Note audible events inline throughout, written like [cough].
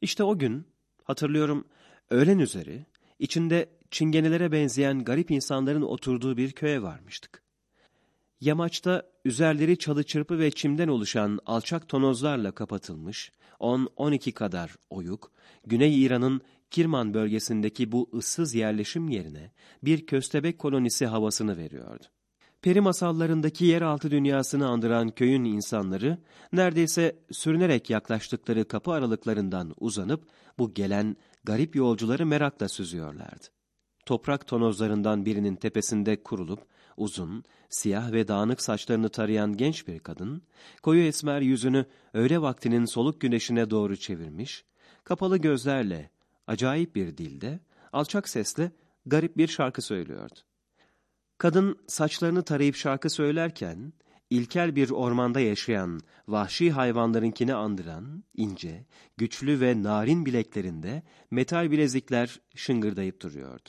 İşte o gün, hatırlıyorum, öğlen üzeri, içinde çingenelere benzeyen garip insanların oturduğu bir köye varmıştık. Yamaçta üzerleri çalı çırpı ve çimden oluşan alçak tonozlarla kapatılmış, 10-12 kadar oyuk, Güney İran'ın Kirman bölgesindeki bu ıssız yerleşim yerine bir köstebek kolonisi havasını veriyordu. Peri masallarındaki yeraltı dünyasını andıran köyün insanları, neredeyse sürünerek yaklaştıkları kapı aralıklarından uzanıp bu gelen garip yolcuları merakla süzüyorlardı. Toprak tonozlarından birinin tepesinde kurulup, uzun, siyah ve dağınık saçlarını tarayan genç bir kadın, koyu esmer yüzünü öğle vaktinin soluk güneşine doğru çevirmiş, kapalı gözlerle, acayip bir dilde, alçak sesle garip bir şarkı söylüyordu. Kadın saçlarını tarayıp şarkı söylerken, ilkel bir ormanda yaşayan vahşi hayvanlarınkini andıran, ince, güçlü ve narin bileklerinde metal bilezikler şıngırdayıp duruyordu.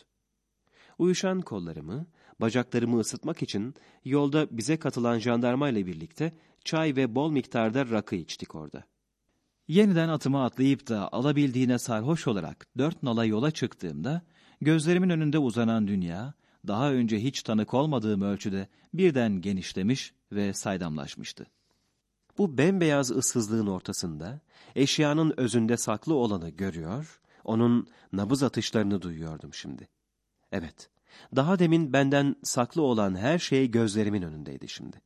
Uyuşan kollarımı, bacaklarımı ısıtmak için yolda bize katılan jandarmayla birlikte çay ve bol miktarda rakı içtik orada. Yeniden atıma atlayıp da alabildiğine sarhoş olarak dört nala yola çıktığımda, gözlerimin önünde uzanan dünya, daha önce hiç tanık olmadığım ölçüde birden genişlemiş ve saydamlaşmıştı. Bu bembeyaz ıssızlığın ortasında, eşyanın özünde saklı olanı görüyor, onun nabız atışlarını duyuyordum şimdi. Evet, daha demin benden saklı olan her şey gözlerimin önündeydi şimdi.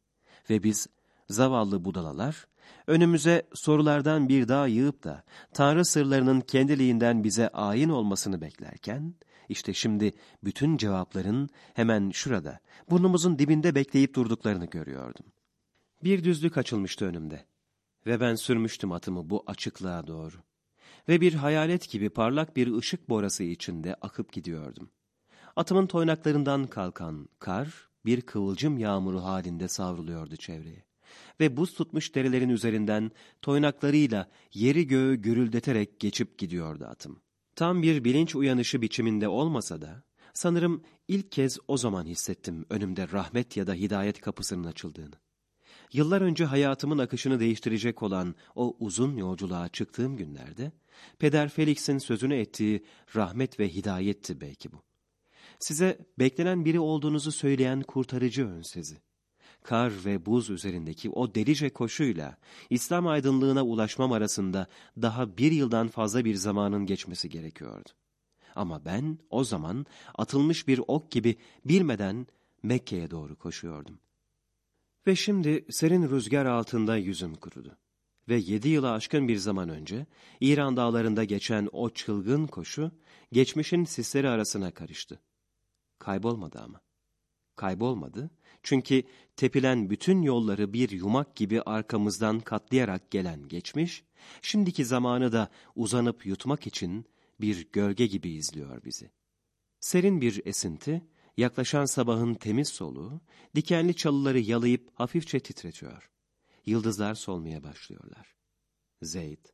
Ve biz, zavallı budalalar, önümüze sorulardan bir daha yığıp da Tanrı sırlarının kendiliğinden bize ayin olmasını beklerken, işte şimdi bütün cevapların hemen şurada, burnumuzun dibinde bekleyip durduklarını görüyordum. Bir düzlük açılmıştı önümde ve ben sürmüştüm atımı bu açıklığa doğru. Ve bir hayalet gibi parlak bir ışık borası içinde akıp gidiyordum. Atımın toynaklarından kalkan kar, bir kıvılcım yağmuru halinde savruluyordu çevreye. Ve buz tutmuş derelerin üzerinden toynaklarıyla yeri göğü gürüldeterek geçip gidiyordu atım. Tam bir bilinç uyanışı biçiminde olmasa da, sanırım ilk kez o zaman hissettim önümde rahmet ya da hidayet kapısının açıldığını. Yıllar önce hayatımın akışını değiştirecek olan o uzun yolculuğa çıktığım günlerde, Peder Felix'in sözünü ettiği rahmet ve hidayetti belki bu. Size beklenen biri olduğunuzu söyleyen kurtarıcı önsezi. Kar ve buz üzerindeki o delice koşuyla İslam aydınlığına ulaşmam arasında daha bir yıldan fazla bir zamanın geçmesi gerekiyordu. Ama ben o zaman atılmış bir ok gibi bilmeden Mekke'ye doğru koşuyordum. Ve şimdi serin rüzgar altında yüzüm kurudu. Ve yedi yıla aşkın bir zaman önce İran dağlarında geçen o çılgın koşu geçmişin sisleri arasına karıştı. Kaybolmadı ama. Kaybolmadı çünkü tepilen bütün yolları bir yumak gibi arkamızdan katlayarak gelen geçmiş, şimdiki zamanı da uzanıp yutmak için bir gölge gibi izliyor bizi. Serin bir esinti, yaklaşan sabahın temiz soluğu, dikenli çalıları yalayıp hafifçe titretiyor. Yıldızlar solmaya başlıyorlar. Zeyd,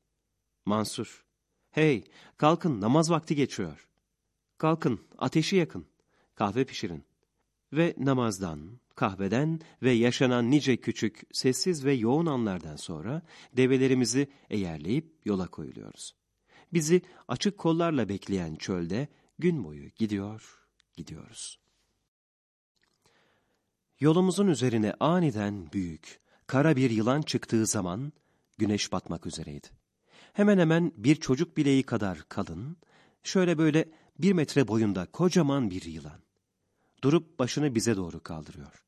Mansur, hey kalkın namaz vakti geçiyor. Kalkın ateşi yakın kahve pişirin. Ve namazdan, kahveden ve yaşanan nice küçük, sessiz ve yoğun anlardan sonra develerimizi eğerleyip yola koyuluyoruz. Bizi açık kollarla bekleyen çölde gün boyu gidiyor, gidiyoruz. Yolumuzun üzerine aniden büyük, kara bir yılan çıktığı zaman güneş batmak üzereydi. Hemen hemen bir çocuk bileği kadar kalın, şöyle böyle bir metre boyunda kocaman bir yılan durup başını bize doğru kaldırıyor.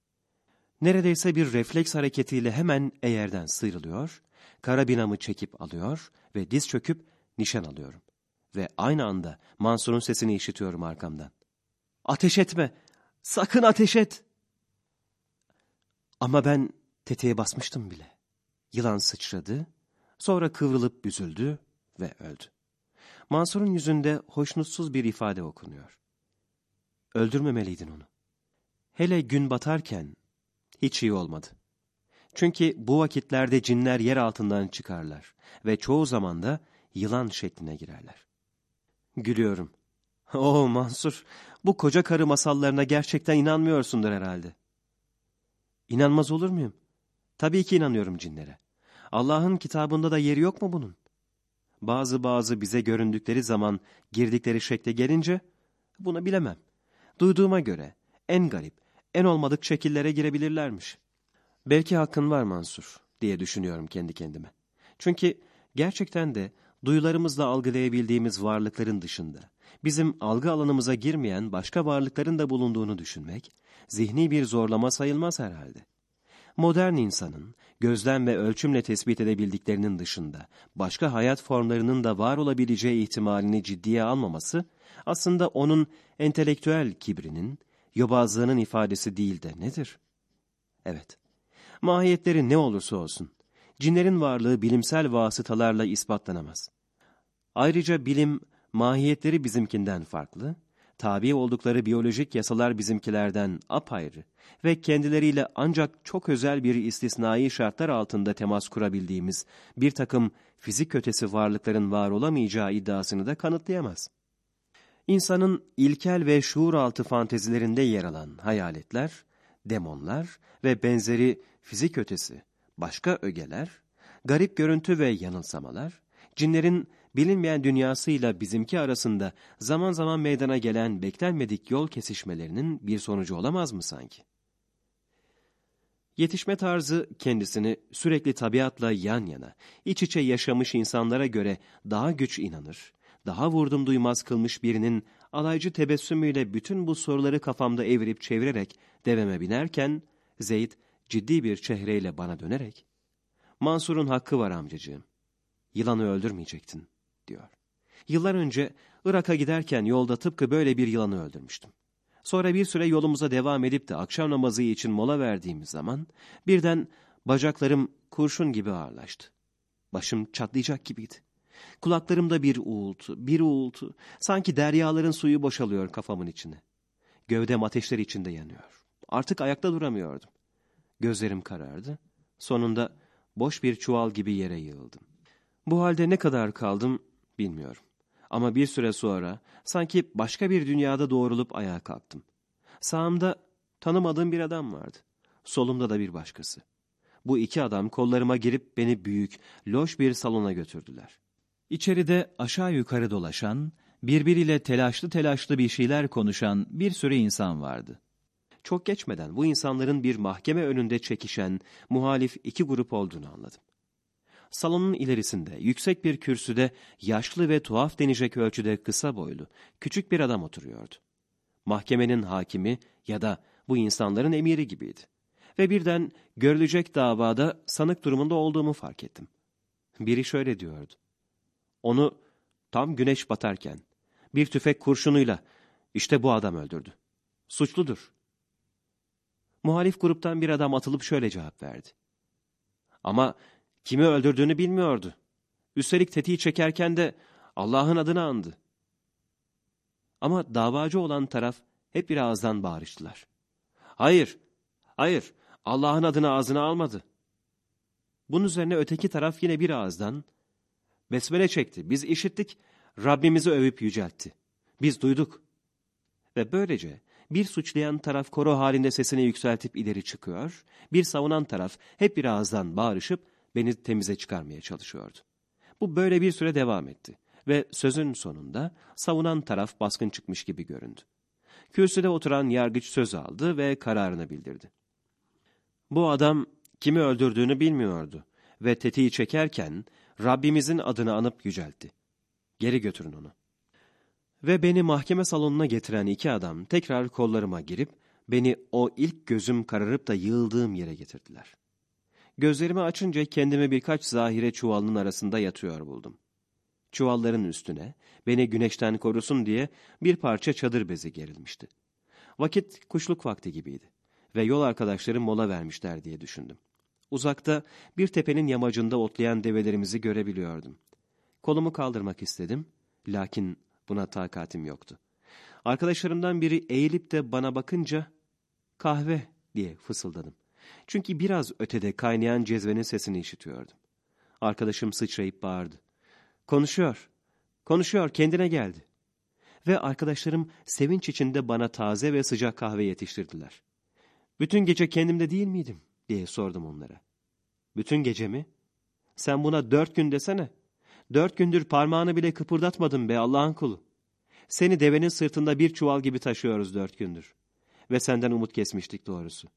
Neredeyse bir refleks hareketiyle hemen eğerden sıyrılıyor, karabinamı çekip alıyor ve diz çöküp nişan alıyorum. Ve aynı anda Mansur'un sesini işitiyorum arkamdan. Ateş etme! Sakın ateş et! Ama ben tetiğe basmıştım bile. Yılan sıçradı, sonra kıvrılıp büzüldü ve öldü. Mansur'un yüzünde hoşnutsuz bir ifade okunuyor. Öldürmemeliydin onu. Hele gün batarken hiç iyi olmadı. Çünkü bu vakitlerde cinler yer altından çıkarlar ve çoğu zaman da yılan şekline girerler. Gülüyorum. [laughs] Oo Mansur, bu koca karı masallarına gerçekten inanmıyorsundur herhalde. İnanmaz olur muyum? Tabii ki inanıyorum cinlere. Allah'ın kitabında da yeri yok mu bunun? bazı bazı bize göründükleri zaman girdikleri şekle gelince bunu bilemem. Duyduğuma göre en garip, en olmadık şekillere girebilirlermiş. Belki hakkın var Mansur diye düşünüyorum kendi kendime. Çünkü gerçekten de duyularımızla algılayabildiğimiz varlıkların dışında bizim algı alanımıza girmeyen başka varlıkların da bulunduğunu düşünmek zihni bir zorlama sayılmaz herhalde. Modern insanın gözlem ve ölçümle tespit edebildiklerinin dışında başka hayat formlarının da var olabileceği ihtimalini ciddiye almaması aslında onun entelektüel kibrinin, yobazlığının ifadesi değil de nedir? Evet, mahiyetleri ne olursa olsun, cinlerin varlığı bilimsel vasıtalarla ispatlanamaz. Ayrıca bilim, mahiyetleri bizimkinden farklı, tabi oldukları biyolojik yasalar bizimkilerden apayrı ve kendileriyle ancak çok özel bir istisnai şartlar altında temas kurabildiğimiz bir takım fizik ötesi varlıkların var olamayacağı iddiasını da kanıtlayamaz. İnsanın ilkel ve şuur altı fantezilerinde yer alan hayaletler, demonlar ve benzeri fizik ötesi, başka ögeler, garip görüntü ve yanılsamalar, cinlerin bilinmeyen dünyasıyla bizimki arasında zaman zaman meydana gelen beklenmedik yol kesişmelerinin bir sonucu olamaz mı sanki? Yetişme tarzı kendisini sürekli tabiatla yan yana, iç içe yaşamış insanlara göre daha güç inanır, daha vurdum duymaz kılmış birinin alaycı tebessümüyle bütün bu soruları kafamda evirip çevirerek deveme binerken, Zeyd ciddi bir çehreyle bana dönerek, Mansur'un hakkı var amcacığım, yılanı öldürmeyecektin, diyor. Yıllar önce Irak'a giderken yolda tıpkı böyle bir yılanı öldürmüştüm. Sonra bir süre yolumuza devam edip de akşam namazı için mola verdiğimiz zaman birden bacaklarım kurşun gibi ağırlaştı. Başım çatlayacak gibiydi. Kulaklarımda bir uğultu, bir uğultu. Sanki deryaların suyu boşalıyor kafamın içine. Gövdem ateşler içinde yanıyor. Artık ayakta duramıyordum. Gözlerim karardı. Sonunda boş bir çuval gibi yere yığıldım. Bu halde ne kadar kaldım bilmiyorum. Ama bir süre sonra sanki başka bir dünyada doğrulup ayağa kalktım. Sağımda tanımadığım bir adam vardı. Solumda da bir başkası. Bu iki adam kollarıma girip beni büyük, loş bir salona götürdüler. İçeride aşağı yukarı dolaşan, birbiriyle telaşlı telaşlı bir şeyler konuşan bir sürü insan vardı. Çok geçmeden bu insanların bir mahkeme önünde çekişen, muhalif iki grup olduğunu anladım. Salonun ilerisinde, yüksek bir kürsüde, yaşlı ve tuhaf denecek ölçüde kısa boylu, küçük bir adam oturuyordu. Mahkemenin hakimi ya da bu insanların emiri gibiydi. Ve birden görülecek davada sanık durumunda olduğumu fark ettim. Biri şöyle diyordu. Onu tam güneş batarken bir tüfek kurşunuyla işte bu adam öldürdü. Suçludur. Muhalif gruptan bir adam atılıp şöyle cevap verdi. Ama kimi öldürdüğünü bilmiyordu. Üstelik tetiği çekerken de Allah'ın adını andı. Ama davacı olan taraf hep bir ağızdan bağırıştılar. Hayır, hayır, Allah'ın adını ağzına almadı. Bunun üzerine öteki taraf yine bir ağızdan, Besmele çekti, biz işittik, Rabbimizi övüp yüceltti. Biz duyduk. Ve böylece bir suçlayan taraf koro halinde sesini yükseltip ileri çıkıyor, bir savunan taraf hep bir ağızdan bağırışıp beni temize çıkarmaya çalışıyordu. Bu böyle bir süre devam etti ve sözün sonunda savunan taraf baskın çıkmış gibi göründü. Kürsüde oturan yargıç söz aldı ve kararını bildirdi. Bu adam kimi öldürdüğünü bilmiyordu ve tetiği çekerken Rabbimizin adını anıp yüceltti. Geri götürün onu. Ve beni mahkeme salonuna getiren iki adam tekrar kollarıma girip beni o ilk gözüm kararıp da yığıldığım yere getirdiler. Gözlerimi açınca kendimi birkaç zahire çuvalının arasında yatıyor buldum. Çuvalların üstüne beni güneşten korusun diye bir parça çadır bezi gerilmişti. Vakit kuşluk vakti gibiydi ve yol arkadaşlarım mola vermişler diye düşündüm. Uzakta bir tepenin yamacında otlayan develerimizi görebiliyordum. Kolumu kaldırmak istedim, lakin buna takatim yoktu. Arkadaşlarımdan biri eğilip de bana bakınca kahve diye fısıldadım. Çünkü biraz ötede kaynayan cezvenin sesini işitiyordum. Arkadaşım sıçrayıp bağırdı. Konuşuyor, konuşuyor, kendine geldi. Ve arkadaşlarım sevinç içinde bana taze ve sıcak kahve yetiştirdiler. Bütün gece kendimde değil miydim diye sordum onlara. Bütün gece mi? Sen buna dört gün desene. Dört gündür parmağını bile kıpırdatmadın be Allah'ın kulu. Seni devenin sırtında bir çuval gibi taşıyoruz dört gündür. Ve senden umut kesmiştik doğrusu.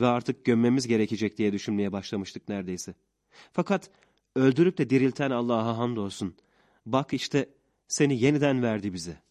Ve artık gömmemiz gerekecek diye düşünmeye başlamıştık neredeyse. Fakat öldürüp de dirilten Allah'a hamdolsun. Bak işte seni yeniden verdi bize.''